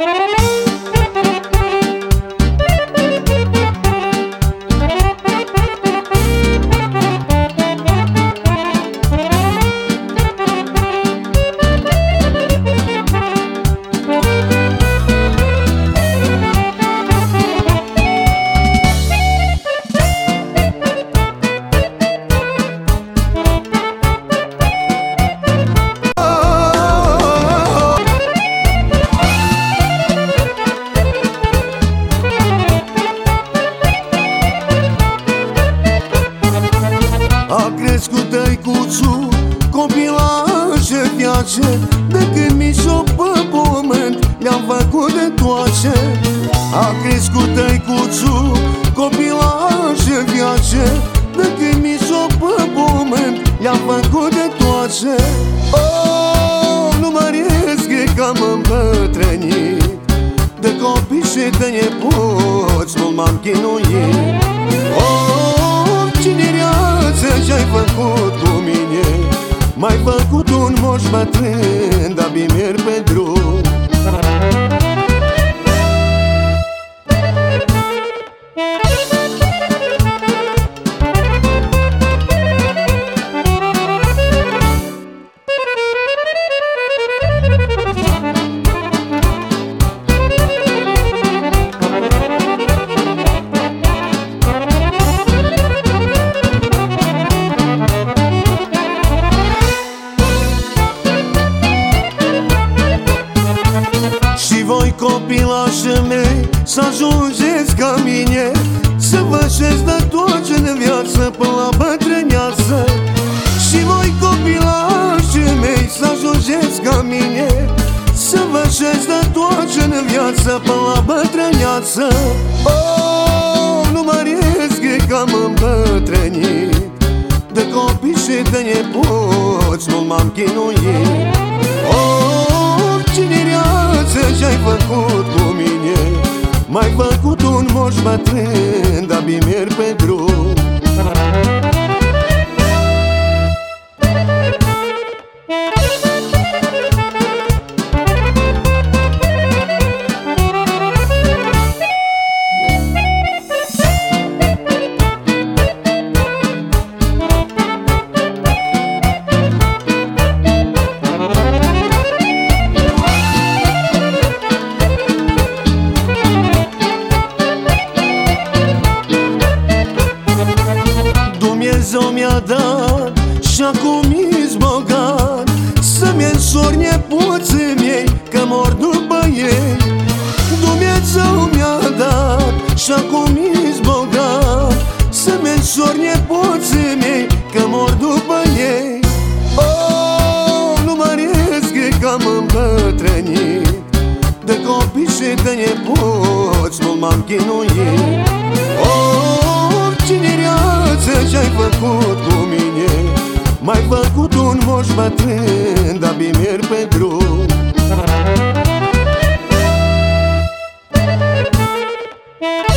you. A crescut tăicuțu Copilașă viață De când mi s-o pe pământ Le-am făcut de toace. A crescut tăicuțu Copilașă viață De când mi s-o pe pământ Le-am făcut de toace. Oh, nu mă risc că am îmbătrânit De copii și de nepoți Mult m-am chinuit M-ai făcut un moș bătrân Dar merg pe copilașii mei Să ajungeți ca mine Să vă șeți de toate în viață Până la bătrâneață. Și voi copilașii mei Să ajungeți ca mine Să vă șeți de toate în viață Până la bătrâneață. Oh, nu mă risc că am îmbătrânit De copii și de nepoți Mult m-am chinuit. Oh, cinereață ce-ai făcut cu mine? M-ai făcut un moș bătrân Dar merg pe drum și acum mi bogat Să-mi însori nepoții mei că mor după ei. Dumnezeu mi-a dat și acum mi bogat Să-mi însori nepoții mei că mor după ei. Oh, nu mă risc că am îmbătrânit De copii și de nepoți mult m-am chinuit făcut un moș bătrân Abimir pe drum Thank you.